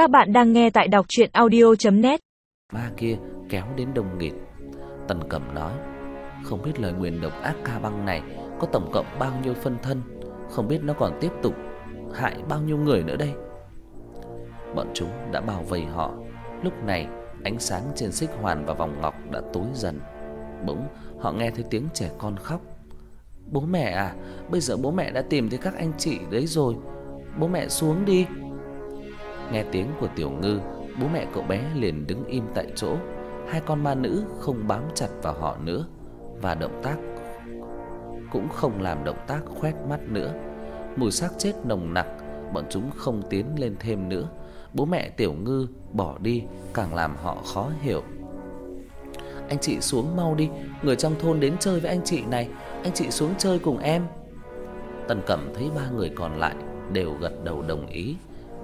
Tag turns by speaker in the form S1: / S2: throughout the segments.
S1: Các bạn đang nghe tại đọc audio net
S2: Ma kia kéo đến đồng nghịt. Tần Cẩm nói, không biết lời nguyền độc ác ca băng này có tổng cộng bao nhiêu phân thân, không biết nó còn tiếp tục hại bao nhiêu người nữa đây. Bọn chúng đã bảo vây họ. Lúc này, ánh sáng trên xích hoàn và vòng ngọc đã tối dần. Bỗng họ nghe thấy tiếng trẻ con khóc. "Bố mẹ à, bây giờ bố mẹ đã tìm thấy các anh chị đấy rồi. Bố mẹ xuống đi." Nghe tiếng của Tiểu Ngư, bố mẹ cậu bé liền đứng im tại chỗ. Hai con ma nữ không bám chặt vào họ nữa và động tác cũng không làm động tác khoét mắt nữa. Mùi xác chết nồng nặc, bọn chúng không tiến lên thêm nữa. Bố mẹ Tiểu Ngư bỏ đi càng làm họ khó hiểu. Anh chị xuống mau đi, người trong thôn đến chơi với anh chị này, anh chị xuống chơi cùng em. Tần Cẩm thấy ba người còn lại đều gật đầu đồng ý.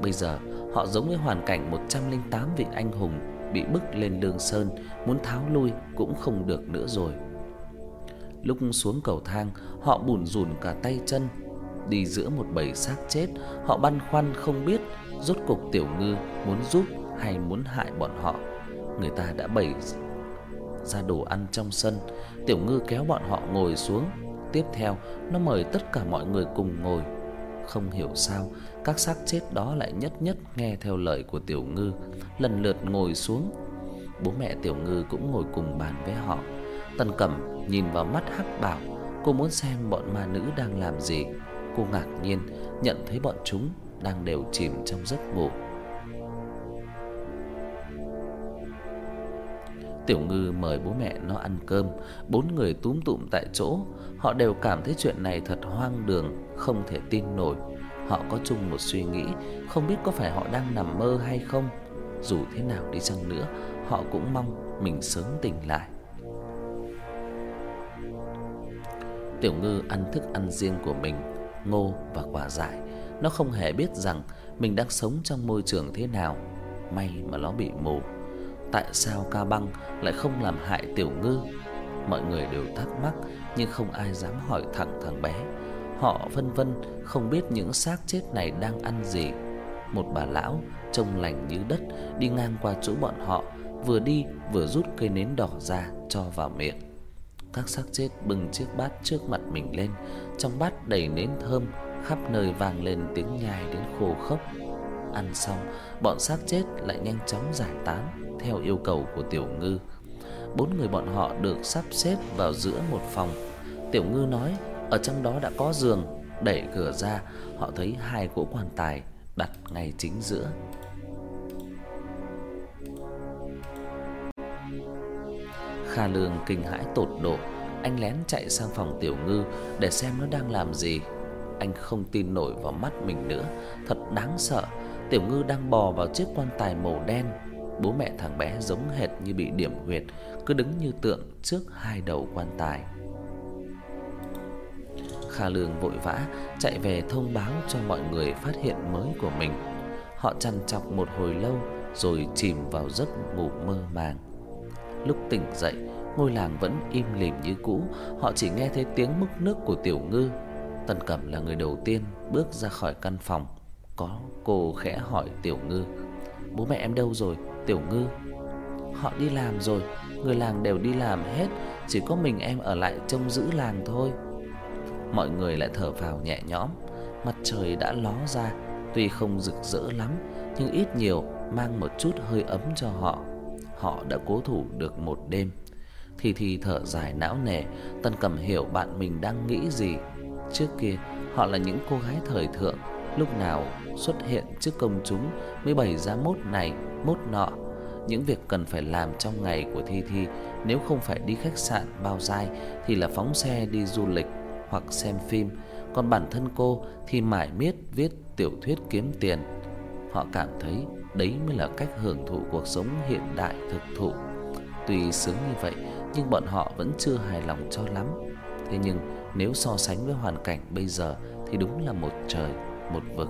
S2: Bây giờ họ giống với hoàn cảnh 108 vị anh hùng bị bức lên đường sơn, muốn tháo lui cũng không được nữa rồi. Lúc xuống cầu thang, họ bủn rủn cả tay chân, đi giữa một bầy xác chết, họ băn khoăn không biết rốt cục Tiểu Ngư muốn giúp hay muốn hại bọn họ. Người ta đã bày ra đồ ăn trong sân, Tiểu Ngư kéo bọn họ ngồi xuống, tiếp theo nó mời tất cả mọi người cùng ngồi. Không hiểu sao, các xác chết đó lại nhất nhất nghe theo lời của Tiểu Ngư, lần lượt ngồi xuống. Bố mẹ Tiểu Ngư cũng ngồi cùng bàn với họ. Tần Cẩm nhìn vào mắt Hắc Bảo, cô muốn xem bọn ma nữ đang làm gì. Cô ngạc nhiên nhận thấy bọn chúng đang đều chìm trong giấc ngủ. Tiểu Ngư mời bố mẹ nó ăn cơm, bốn người túm tụm tại chỗ, họ đều cảm thấy chuyện này thật hoang đường, không thể tin nổi. Họ có chung một suy nghĩ, không biết có phải họ đang nằm mơ hay không. Dù thế nào đi chăng nữa, họ cũng mong mình sớm tỉnh lại. Tiểu Ngư ăn thức ăn riêng của mình, ngô và quả dại. Nó không hề biết rằng mình đang sống trong môi trường thế nào. May mà nó bị mù. Tại sao Ca Băng lại không làm hại Tiểu Ngư? Mọi người đều thắc mắc nhưng không ai dám hỏi thẳng thằng bé. Họ vân vân không biết những xác chết này đang ăn gì. Một bà lão trông lành như đất đi ngang qua chỗ bọn họ, vừa đi vừa rút cây nến đỏ ra cho vào miệng. Các xác chết bưng chiếc bát trước mặt mình lên, trong bát đầy nến thơm, khắp nơi vang lên tiếng nhai đến khô khốc. Ăn xong, bọn xác chết lại nhanh chóng giải tán theo yêu cầu của Tiểu Ngư. Bốn người bọn họ được sắp xếp vào giữa một phòng. Tiểu Ngư nói, ở trong đó đã có giường, đẩy cửa ra, họ thấy hai cỗ quan tài đặt ngay chính giữa. Kha Lương kinh hãi tột độ, anh lén chạy sang phòng Tiểu Ngư để xem nó đang làm gì. Anh không tin nổi vào mắt mình nữa, thật đáng sợ. Tiểu Ngư đang bò vào chiếc quan tài màu đen. Bố mẹ thằng bé giống hệt như bị điểm huyệt, cứ đứng như tượng trước hai đầu quan tài. Kha Lương vội vã chạy về thông báo cho mọi người phát hiện mới của mình. Họ chăn chọc một hồi lâu rồi chìm vào giấc ngủ mơ màng. Lúc tỉnh dậy, ngôi làng vẫn im lìm như cũ, họ chỉ nghe thấy tiếng múc nước của Tiểu Ngư. Tần Cẩm là người đầu tiên bước ra khỏi căn phòng. Có cô khẽ hỏi Tiểu Ngư: "Bố mẹ em đâu rồi, Tiểu Ngư?" "Họ đi làm rồi, người làng đều đi làm hết, chỉ có mình em ở lại trông giữ làng thôi." Mọi người lại thở phào nhẹ nhõm, mặt trời đã ló ra, tuy không rực rỡ lắm, nhưng ít nhiều mang một chút hơi ấm cho họ. Họ đã cố thủ được một đêm. Thì thì thở dài não nề, Tân Cẩm hiểu bạn mình đang nghĩ gì. Trước kia, họ là những cô gái thời thượng, lúc nào xuất hiện trước công chúng mới bày ra mốt này, mốt nọ, những việc cần phải làm trong ngày của Thi Thi, nếu không phải đi khách sạn bao dai thì là phóng xe đi du lịch hoặc xem phim, còn bản thân cô thì mải miết viết tiểu thuyết kiếm tiền. Họ cảm thấy đấy mới là cách hưởng thụ cuộc sống hiện đại thực thụ. Tuy sướng như vậy, nhưng bọn họ vẫn chưa hài lòng cho lắm. Thế nhưng nếu so sánh với hoàn cảnh bây giờ thì đúng là một trời, một vực.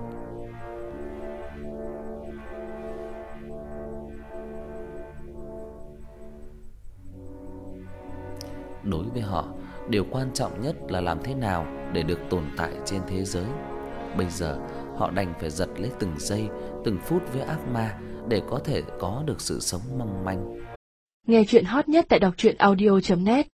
S2: Đối với họ, điều quan trọng nhất là làm thế nào để được tồn tại trên thế giới. Bây giờ, họ đành phải giật lấy từng giây, từng phút với ác ma để có thể có được sự sống mong manh.
S3: Nghe truyện hot nhất tại đọc truyện audio net